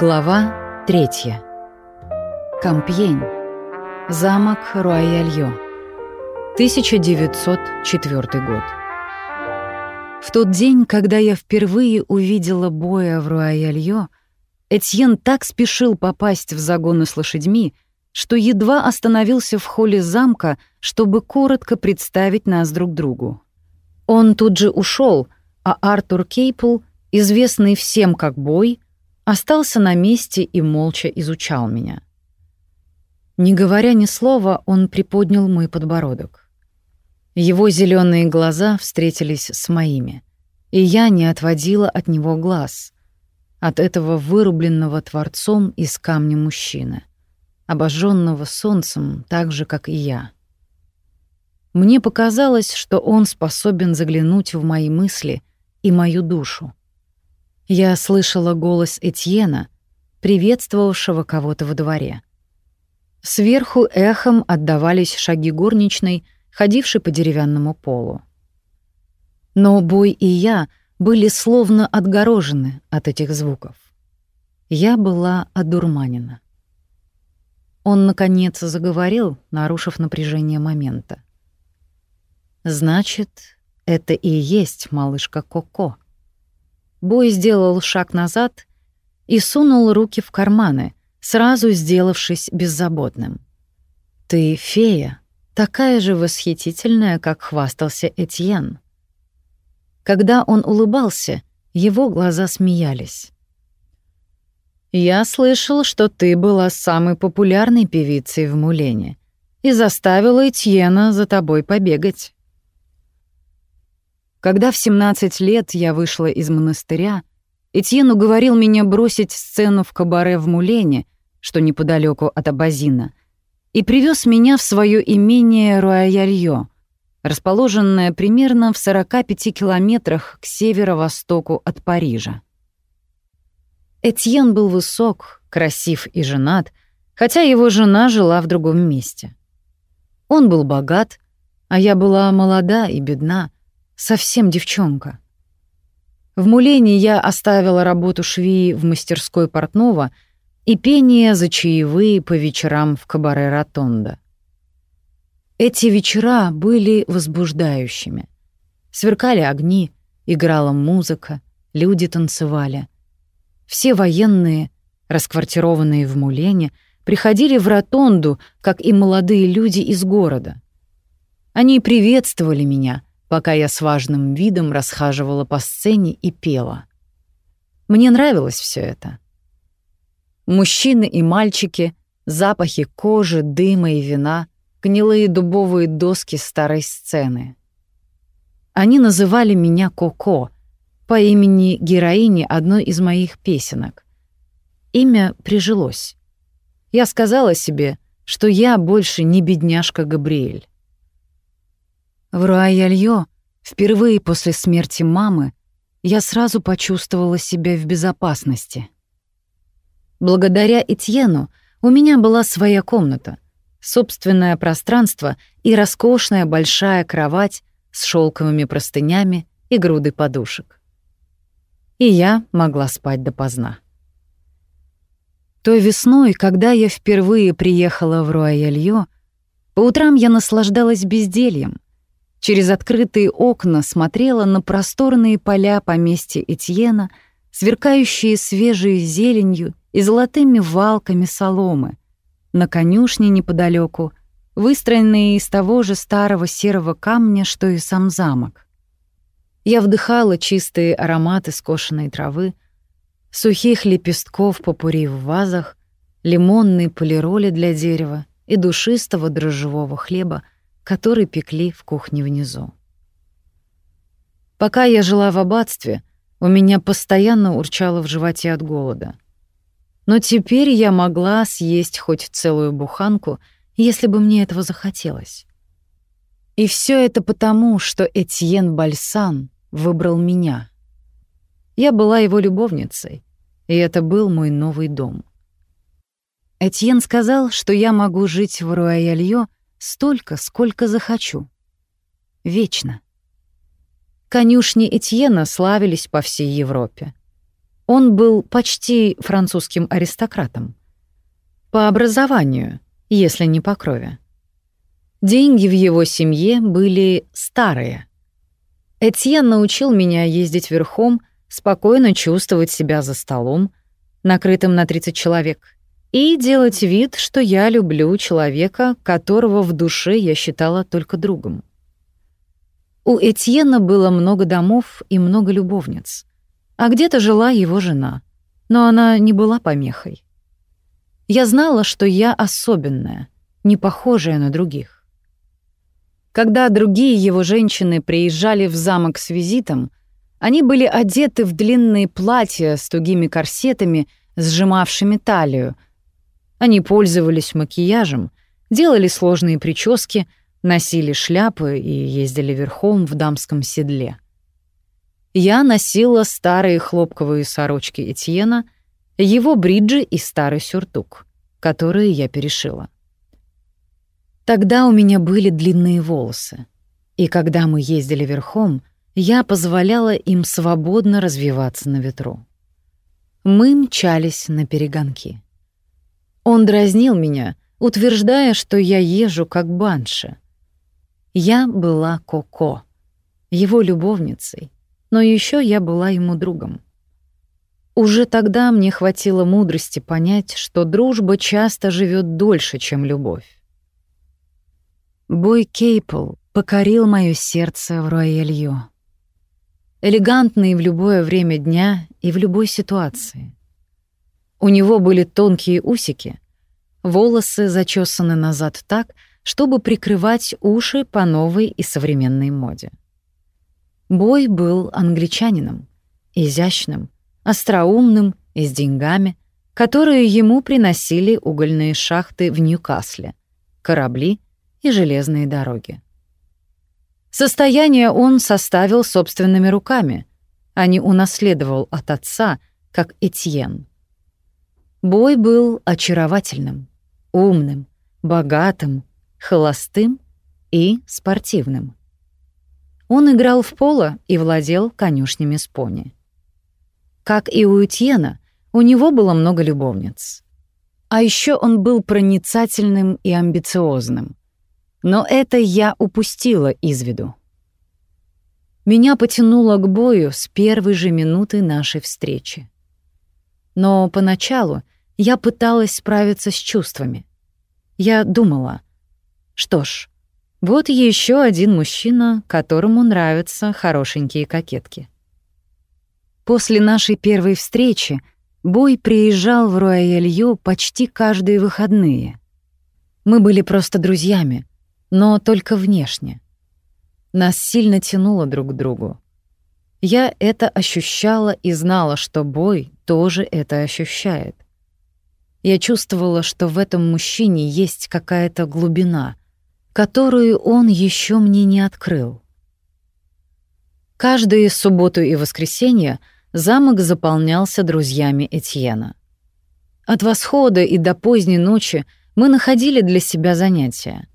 Глава третья. Кампьень. Замок Руайальё. 1904 год. В тот день, когда я впервые увидела боя в Руайальё, Этьен так спешил попасть в загоны с лошадьми, что едва остановился в холле замка, чтобы коротко представить нас друг другу. Он тут же ушел, а Артур Кейпл, известный всем как бой, остался на месте и молча изучал меня. Не говоря ни слова, он приподнял мой подбородок. Его зеленые глаза встретились с моими, и я не отводила от него глаз, от этого вырубленного творцом из камня мужчины, обожженного солнцем так же, как и я. Мне показалось, что он способен заглянуть в мои мысли и мою душу. Я слышала голос Этьена, приветствовавшего кого-то во дворе. Сверху эхом отдавались шаги горничной, ходившей по деревянному полу. Но Бой и я были словно отгорожены от этих звуков. Я была одурманена. Он, наконец, заговорил, нарушив напряжение момента. «Значит, это и есть малышка Коко», Бой сделал шаг назад и сунул руки в карманы, сразу сделавшись беззаботным. «Ты фея, такая же восхитительная, как хвастался Этьен». Когда он улыбался, его глаза смеялись. «Я слышал, что ты была самой популярной певицей в Мулене и заставила Этьена за тобой побегать». Когда в 17 лет я вышла из монастыря, Этьен уговорил меня бросить сцену в кабаре в Мулене, что неподалеку от Абазина, и привез меня в свое имение Руаяльё, расположенное примерно в 45 километрах к северо-востоку от Парижа. Этьен был высок, красив и женат, хотя его жена жила в другом месте. Он был богат, а я была молода и бедна — Совсем девчонка. В Мулене я оставила работу швеи в мастерской портного и пение за чаевые по вечерам в кабаре Ротонда. Эти вечера были возбуждающими. Сверкали огни, играла музыка, люди танцевали. Все военные, расквартированные в Мулене, приходили в Ротонду, как и молодые люди из города. Они приветствовали меня — пока я с важным видом расхаживала по сцене и пела. Мне нравилось все это. Мужчины и мальчики, запахи кожи, дыма и вина, гнилые дубовые доски старой сцены. Они называли меня Коко по имени героини одной из моих песенок. Имя прижилось. Я сказала себе, что я больше не бедняжка Габриэль. В Руайальё, впервые после смерти мамы, я сразу почувствовала себя в безопасности. Благодаря Этьену у меня была своя комната, собственное пространство и роскошная большая кровать с шелковыми простынями и грудой подушек. И я могла спать допоздна. Той весной, когда я впервые приехала в Руайальё, по утрам я наслаждалась бездельем, через открытые окна смотрела на просторные поля поместья Этьена, сверкающие свежей зеленью и золотыми валками соломы, на конюшне неподалеку, выстроенные из того же старого серого камня, что и сам замок. Я вдыхала чистые ароматы скошенной травы, сухих лепестков попури в вазах, лимонной полироли для дерева и душистого дрожжевого хлеба, который пекли в кухне внизу. Пока я жила в аббатстве, у меня постоянно урчало в животе от голода. Но теперь я могла съесть хоть целую буханку, если бы мне этого захотелось. И все это потому, что Этьен Бальсан выбрал меня. Я была его любовницей, и это был мой новый дом. Этьен сказал, что я могу жить в Руайальё столько, сколько захочу. Вечно. Конюшни Этьена славились по всей Европе. Он был почти французским аристократом. По образованию, если не по крови. Деньги в его семье были старые. Этьен научил меня ездить верхом, спокойно чувствовать себя за столом, накрытым на 30 человек, и делать вид, что я люблю человека, которого в душе я считала только другом. У Этьена было много домов и много любовниц, а где-то жила его жена, но она не была помехой. Я знала, что я особенная, не похожая на других. Когда другие его женщины приезжали в замок с визитом, они были одеты в длинные платья с тугими корсетами, сжимавшими талию. Они пользовались макияжем, делали сложные прически — носили шляпы и ездили верхом в дамском седле. Я носила старые хлопковые сорочки Этьена, его бриджи и старый сюртук, которые я перешила. Тогда у меня были длинные волосы, и когда мы ездили верхом, я позволяла им свободно развиваться на ветру. Мы мчались на перегонки. Он дразнил меня, утверждая, что я езжу как банши, я была Коко, его любовницей, но еще я была ему другом. Уже тогда мне хватило мудрости понять, что дружба часто живет дольше, чем любовь. Бой Кейпл покорил мое сердце в Руэлью. Элегантный в любое время дня и в любой ситуации. У него были тонкие усики, волосы зачесаны назад так, чтобы прикрывать уши по новой и современной моде. Бой был англичанином, изящным, остроумным и с деньгами, которые ему приносили угольные шахты в Ньюкасле, корабли и железные дороги. Состояние он составил собственными руками, а не унаследовал от отца, как Этьен. Бой был очаровательным, умным, богатым, холостым и спортивным. Он играл в поло и владел конюшнями с пони. Как и у Этьена, у него было много любовниц. А еще он был проницательным и амбициозным. Но это я упустила из виду. Меня потянуло к бою с первой же минуты нашей встречи. Но поначалу я пыталась справиться с чувствами. Я думала — что ж, вот еще один мужчина, которому нравятся хорошенькие кокетки. После нашей первой встречи Бой приезжал в Руаэлью почти каждые выходные. Мы были просто друзьями, но только внешне. Нас сильно тянуло друг к другу. Я это ощущала и знала, что Бой тоже это ощущает. Я чувствовала, что в этом мужчине есть какая-то глубина — которую он еще мне не открыл. Каждые субботу и воскресенье замок заполнялся друзьями Этьена. От восхода и до поздней ночи мы находили для себя занятия.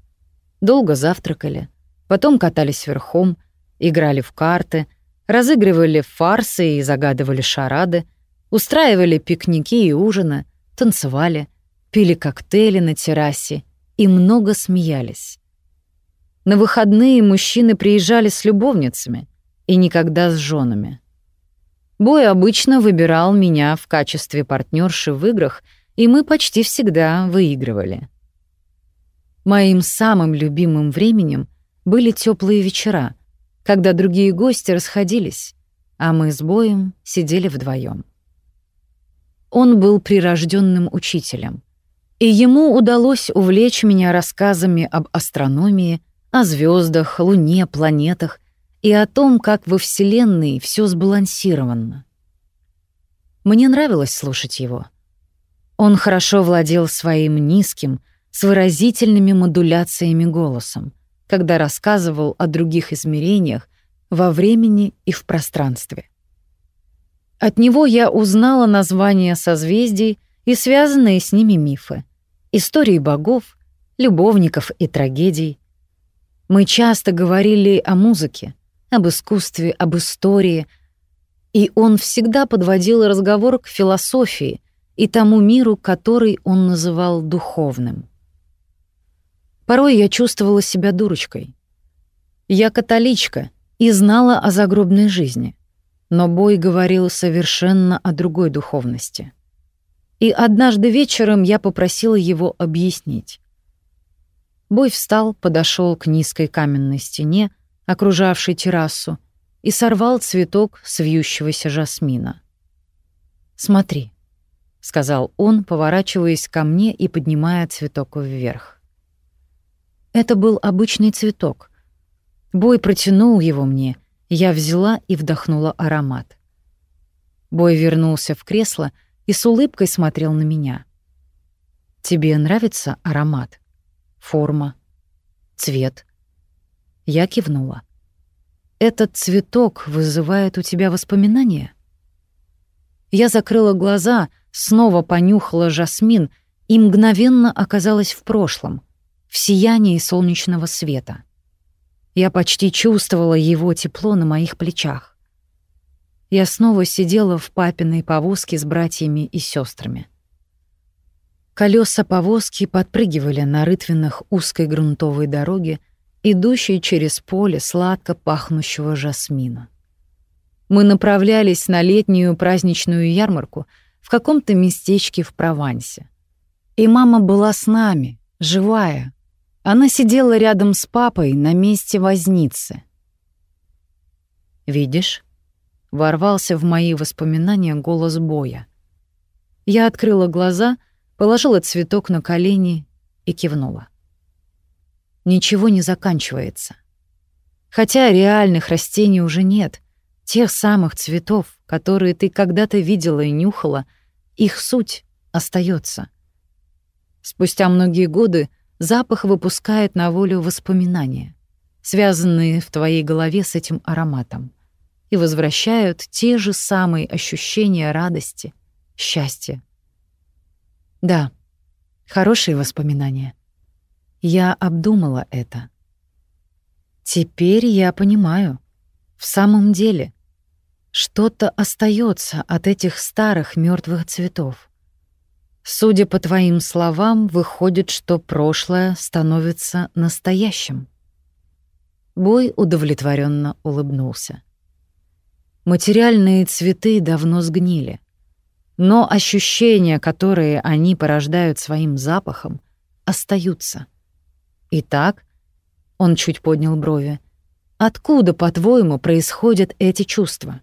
Долго завтракали, потом катались верхом, играли в карты, разыгрывали фарсы и загадывали шарады, устраивали пикники и ужины, танцевали, пили коктейли на террасе и много смеялись. На выходные мужчины приезжали с любовницами и никогда с женами. Бой обычно выбирал меня в качестве партнерши в играх, и мы почти всегда выигрывали. Моим самым любимым временем были теплые вечера, когда другие гости расходились, а мы с Боем сидели вдвоем. Он был прирожденным учителем, и ему удалось увлечь меня рассказами об астрономии, о звездах, Луне, планетах и о том, как во Вселенной все сбалансировано. Мне нравилось слушать его. Он хорошо владел своим низким, с выразительными модуляциями голосом, когда рассказывал о других измерениях во времени и в пространстве. От него я узнала названия созвездий и связанные с ними мифы, истории богов, любовников и трагедий, мы часто говорили о музыке, об искусстве, об истории, И он всегда подводил разговор к философии и тому миру, который он называл духовным. Порой я чувствовала себя дурочкой. Я католичка и знала о загробной жизни, но Бой говорил совершенно о другой духовности. И однажды вечером я попросила его объяснить. Бой встал, подошел к низкой каменной стене, окружавшей террасу, и сорвал цветок с вьющегося жасмина. «Смотри», — сказал он, поворачиваясь ко мне и поднимая цветок вверх. Это был обычный цветок. Бой протянул его мне, я взяла и вдохнула аромат. Бой вернулся в кресло и с улыбкой смотрел на меня. «Тебе нравится аромат? Форма? Цвет?» Я кивнула. «Этот цветок вызывает у тебя воспоминания?» Я закрыла глаза, снова понюхала жасмин и мгновенно оказалась в прошлом, в сиянии солнечного света. Я почти чувствовала его тепло на моих плечах. Я снова сидела в папиной повозке с братьями и сестрами. Колеса повозки подпрыгивали на рытвинах узкой грунтовой дороги, идущей через поле сладко пахнущего жасмина. Мы направлялись на летнюю праздничную ярмарку в каком-то местечке в Провансе. И мама была с нами, живая, она сидела рядом с папой на месте возницы. «Видишь?» — ворвался в мои воспоминания голос Боя. Я открыла глаза, положила цветок на колени и кивнула. Ничего не заканчивается. Хотя реальных растений уже нет, тех самых цветов, которые ты когда-то видела и нюхала, их суть остается. Спустя многие годы запах выпускает на волю воспоминания, связанные в твоей голове с этим ароматом, и возвращают те же самые ощущения радости, счастья. Да, хорошие воспоминания. Я обдумала это. Теперь я понимаю. В самом деле, что-то остается от этих старых мертвых цветов. Судя по твоим словам, выходит, что прошлое становится настоящим. Бой удовлетворенно улыбнулся. Материальные цветы давно сгнили, но ощущения, которые они порождают своим запахом, остаются. Итак, он чуть поднял брови. Откуда, по-твоему, происходят эти чувства?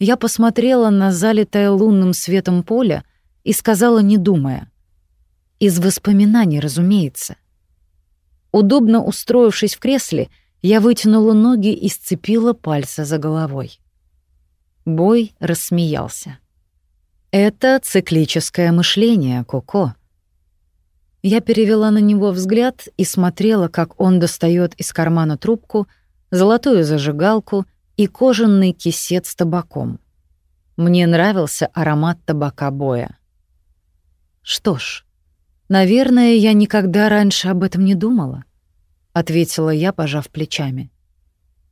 Я посмотрела на залитое лунным светом поле, и сказала, не думая. Из воспоминаний, разумеется. Удобно устроившись в кресле, я вытянула ноги и сцепила пальцы за головой. Бой рассмеялся. «Это циклическое мышление, Коко». Я перевела на него взгляд и смотрела, как он достает из кармана трубку, золотую зажигалку и кожаный кисет с табаком. Мне нравился аромат табака Боя. Что ж, наверное, я никогда раньше об этом не думала, ответила я, пожав плечами.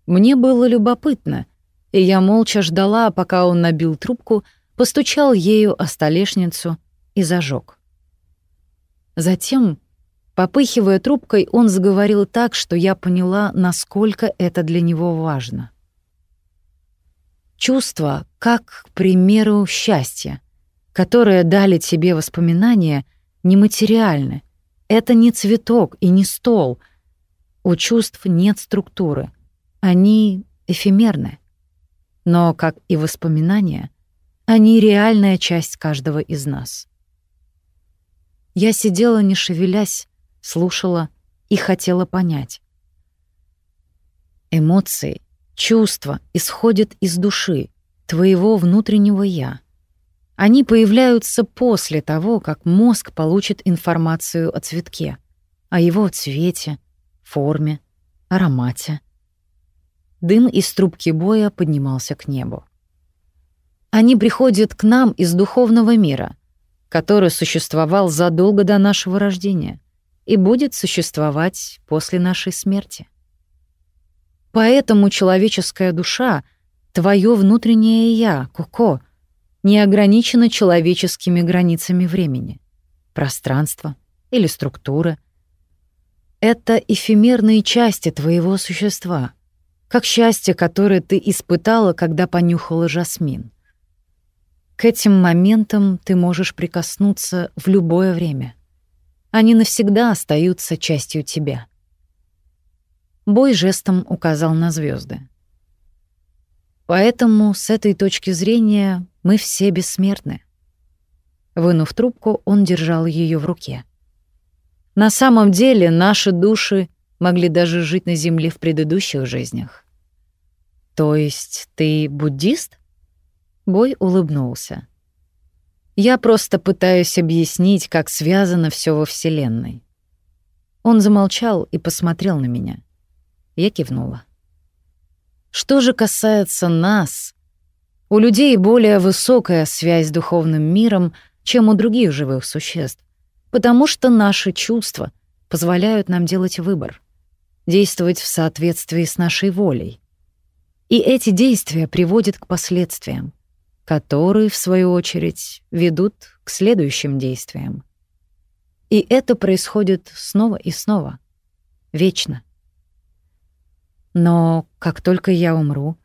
Мне было любопытно, и я молча ждала, пока он набил трубку, постучал ею о столешницу и зажег. Затем, попыхивая трубкой, он заговорил так, что я поняла, насколько это для него важно. Чувство, как, к примеру, счастье которые дали тебе воспоминания, нематериальны. Это не цветок и не стол. У чувств нет структуры. Они эфемерны. Но, как и воспоминания, они реальная часть каждого из нас. Я сидела, не шевелясь, слушала и хотела понять. Эмоции, чувства исходят из души, твоего внутреннего «я». Они появляются после того, как мозг получит информацию о цветке, о его цвете, форме, аромате. Дым из трубки боя поднимался к небу. Они приходят к нам из духовного мира, который существовал задолго до нашего рождения и будет существовать после нашей смерти. Поэтому человеческая душа — Твое внутреннее «я», Коко, не ограничено человеческими границами времени, пространства или структуры. Это эфемерные части твоего существа, как счастье, которое ты испытала, когда понюхала жасмин. К этим моментам ты можешь прикоснуться в любое время. Они навсегда остаются частью тебя. Бой жестом указал на звезды. Поэтому с этой точки зрения мы все бессмертны. Вынув трубку, он держал ее в руке. На самом деле наши души могли даже жить на Земле в предыдущих жизнях. То есть ты буддист? Бой улыбнулся. Я просто пытаюсь объяснить, как связано все во Вселенной. Он замолчал и посмотрел на меня. Я кивнула. Что же касается нас, у людей более высокая связь с духовным миром, чем у других живых существ, потому что наши чувства позволяют нам делать выбор, действовать в соответствии с нашей волей. И эти действия приводят к последствиям, которые, в свою очередь, ведут к следующим действиям. И это происходит снова и снова, вечно. Но как только я умру,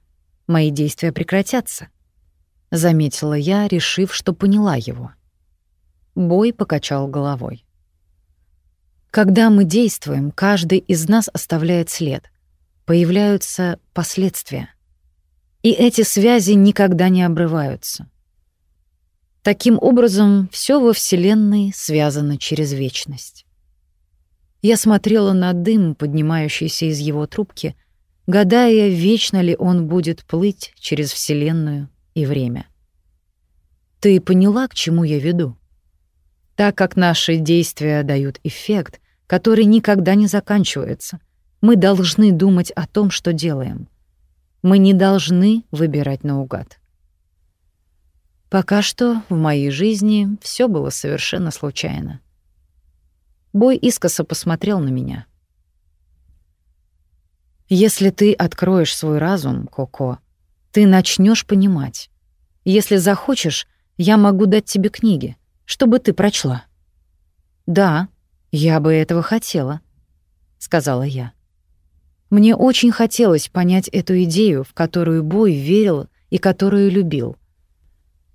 мои действия прекратятся, заметила я, решив, что поняла его. Бой покачал головой. Когда мы действуем, каждый из нас оставляет след. Появляются последствия — и эти связи никогда не обрываются. Таким образом, все во Вселенной связано через вечность. Я смотрела на дым, поднимающийся из его трубки, гадая, вечно ли он будет плыть через Вселенную и время. Ты поняла, к чему я веду? Так как наши действия дают эффект, который никогда не заканчивается, мы должны думать о том, что делаем. Мы не должны выбирать наугад. Пока что в моей жизни все было совершенно случайно. Бой искоса посмотрел на меня. Если ты откроешь свой разум, Коко, ты начнешь понимать. Если захочешь, я могу дать тебе книги, чтобы ты прочла. Да, я бы этого хотела, сказала я. Мне очень хотелось понять эту идею, в которую Бой верил и которую любил.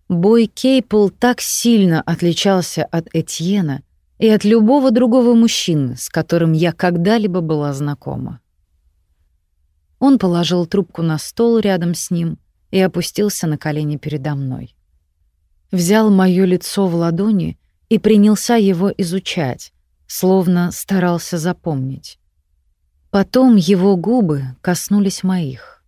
Бой Кейпл так сильно отличался от Этьена и от любого другого мужчины, с которым я когда-либо была знакома. Он положил трубку на стол рядом с ним и опустился на колени передо мной. Взял моё лицо в ладони и принялся его изучать, словно старался запомнить. Потом его губы коснулись моих.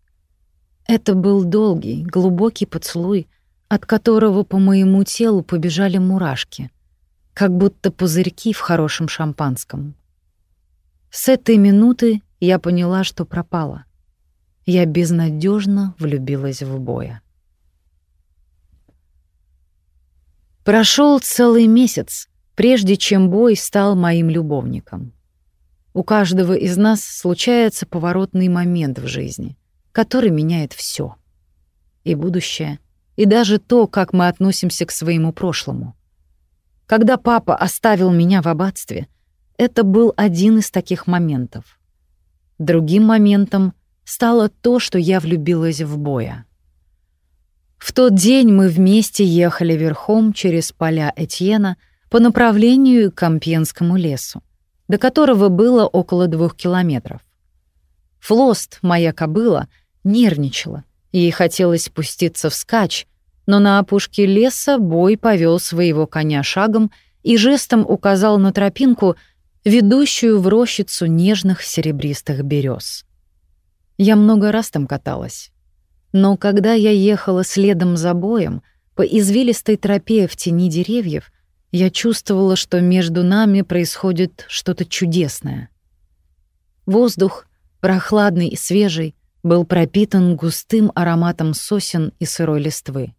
Это был долгий, глубокий поцелуй, от которого по моему телу побежали мурашки, как будто пузырьки в хорошем шампанском. С этой минуты я поняла, что пропала. Я безнадежно влюбилась в боя. Прошел целый месяц, прежде чем бой стал моим любовником. У каждого из нас случается поворотный момент в жизни, который меняет все: И будущее, и даже то, как мы относимся к своему прошлому. Когда папа оставил меня в аббатстве, это был один из таких моментов. Другим моментом стало то, что я влюбилась в Боя. В тот день мы вместе ехали верхом через поля Этьена по направлению к Компьенскому лесу до которого было около двух километров. Флост, моя кобыла, нервничала. Ей хотелось спуститься вскачь, но на опушке леса бой повел своего коня шагом и жестом указал на тропинку, ведущую в рощицу нежных серебристых берез. Я много раз там каталась. Но когда я ехала следом за боем по извилистой тропе в тени деревьев, я чувствовала, что между нами происходит что-то чудесное. Воздух, прохладный и свежий, был пропитан густым ароматом сосен и сырой листвы.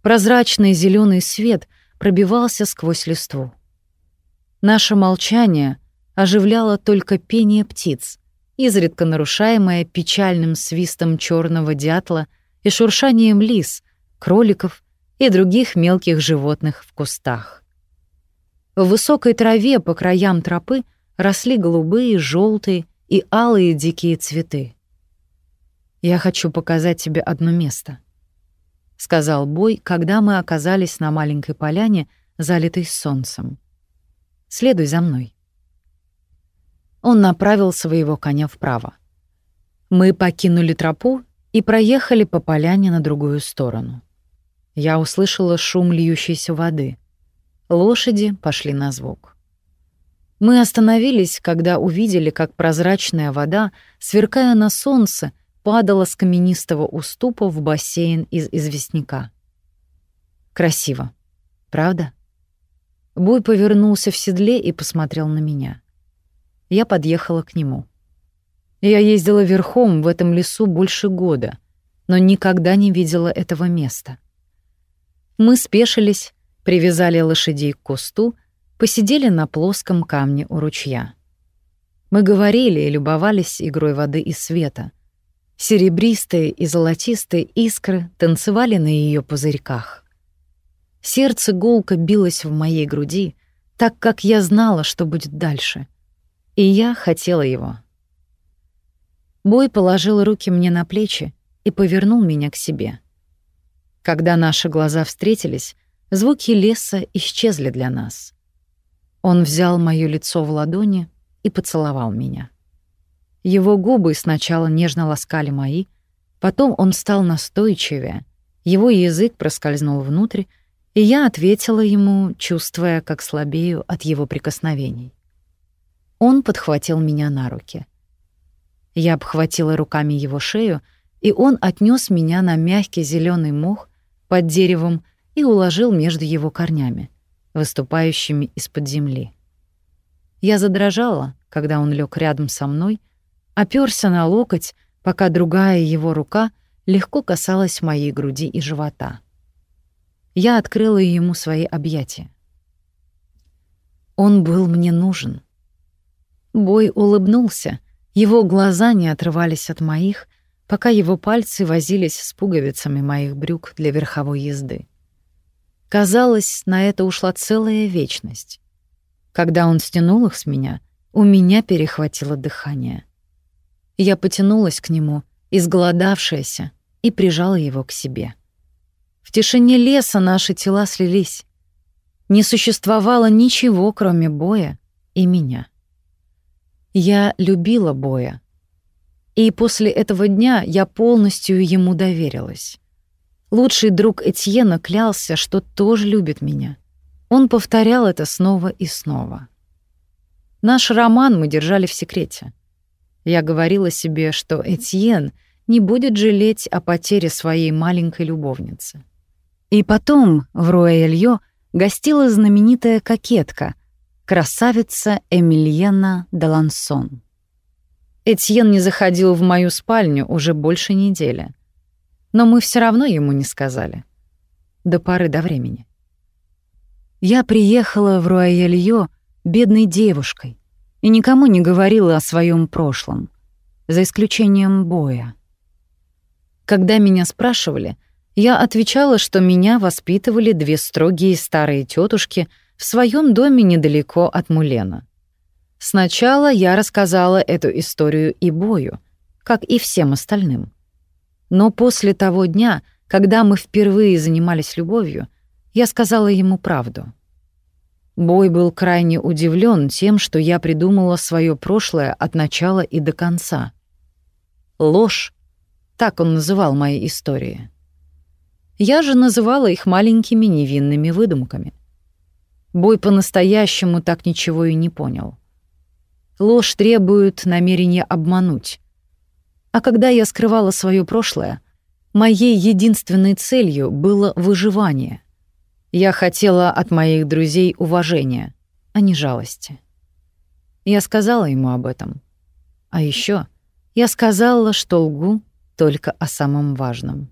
Прозрачный зеленый свет пробивался сквозь листву. Наше молчание оживляло только пение птиц, изредка нарушаемое печальным свистом черного дятла и шуршанием лис, кроликов и других мелких животных в кустах. В высокой траве по краям тропы росли голубые, желтые и алые дикие цветы. «Я хочу показать тебе одно место», — сказал Бой, когда мы оказались на маленькой поляне, залитой солнцем. «Следуй за мной». Он направил своего коня вправо. Мы покинули тропу и проехали по поляне на другую сторону. Я услышала шум льющейся воды. Лошади пошли на звук. Мы остановились, когда увидели, как прозрачная вода, сверкая на солнце, падала с каменистого уступа в бассейн из известняка. Красиво, правда? Буй повернулся в седле и посмотрел на меня. Я подъехала к нему. Я ездила верхом в этом лесу больше года, но никогда не видела этого места. Мы спешились, привязали лошадей к кусту, посидели на плоском камне у ручья. Мы говорили и любовались игрой воды и света. Серебристые и золотистые искры танцевали на ее пузырьках. Сердце гулко билось в моей груди, так как я знала, что будет дальше. И я хотела его. Бой положил руки мне на плечи и повернул меня к себе. Когда наши глаза встретились, звуки леса исчезли для нас. Он взял моё лицо в ладони и поцеловал меня. Его губы сначала нежно ласкали мои, потом он стал настойчивее, его язык проскользнул внутрь, и я ответила ему, чувствуя, как слабею от его прикосновений. Он подхватил меня на руки — я обхватила руками его шею, и он отнес меня на мягкий зеленый мох под деревом и уложил между его корнями, выступающими из-под земли. Я задрожала, когда он лег рядом со мной, оперся на локоть, пока другая его рука легко касалась моей груди и живота. Я открыла ему свои объятия. Он был мне нужен. Бой улыбнулся — его глаза не отрывались от моих, пока его пальцы возились с пуговицами моих брюк для верховой езды. Казалось, на это ушла целая вечность. Когда он стянул их с меня, у меня перехватило дыхание. Я потянулась к нему, изголодавшаяся, и прижала его к себе. В тишине леса наши тела слились. Не существовало ничего, кроме боя и меня. Я любила Боя. И после этого дня я полностью ему доверилась. Лучший друг Этьена клялся, что тоже любит меня. Он повторял это снова и снова. Наш роман мы держали в секрете. Я говорила себе, что Этьен не будет жалеть о потере своей маленькой любовницы. И потом в Руэльё гостила знаменитая кокетка — красавица Эмильена Далансон. Этьен не заходил в мою спальню уже больше недели. Но мы все равно ему не сказали. До поры до времени. Я приехала в Руаяльё бедной девушкой и никому не говорила о своем прошлом, за исключением боя. Когда меня спрашивали, я отвечала, что меня воспитывали две строгие старые тетушки — в своем доме недалеко от Мулена. Сначала я рассказала эту историю и Бою, как и всем остальным. Но после того дня, когда мы впервые занимались любовью, я сказала ему правду. Бой был крайне удивлен тем, что я придумала свое прошлое от начала и до конца. Ложь — так он называл мои истории. Я же называла их маленькими невинными выдумками — Бой по-настоящему так ничего и не понял. Ложь требует намерения обмануть. А когда я скрывала свое прошлое, моей единственной целью было выживание. Я хотела от моих друзей уважения, а не жалости. Я сказала ему об этом. А еще я сказала, что лгу только о самом важном —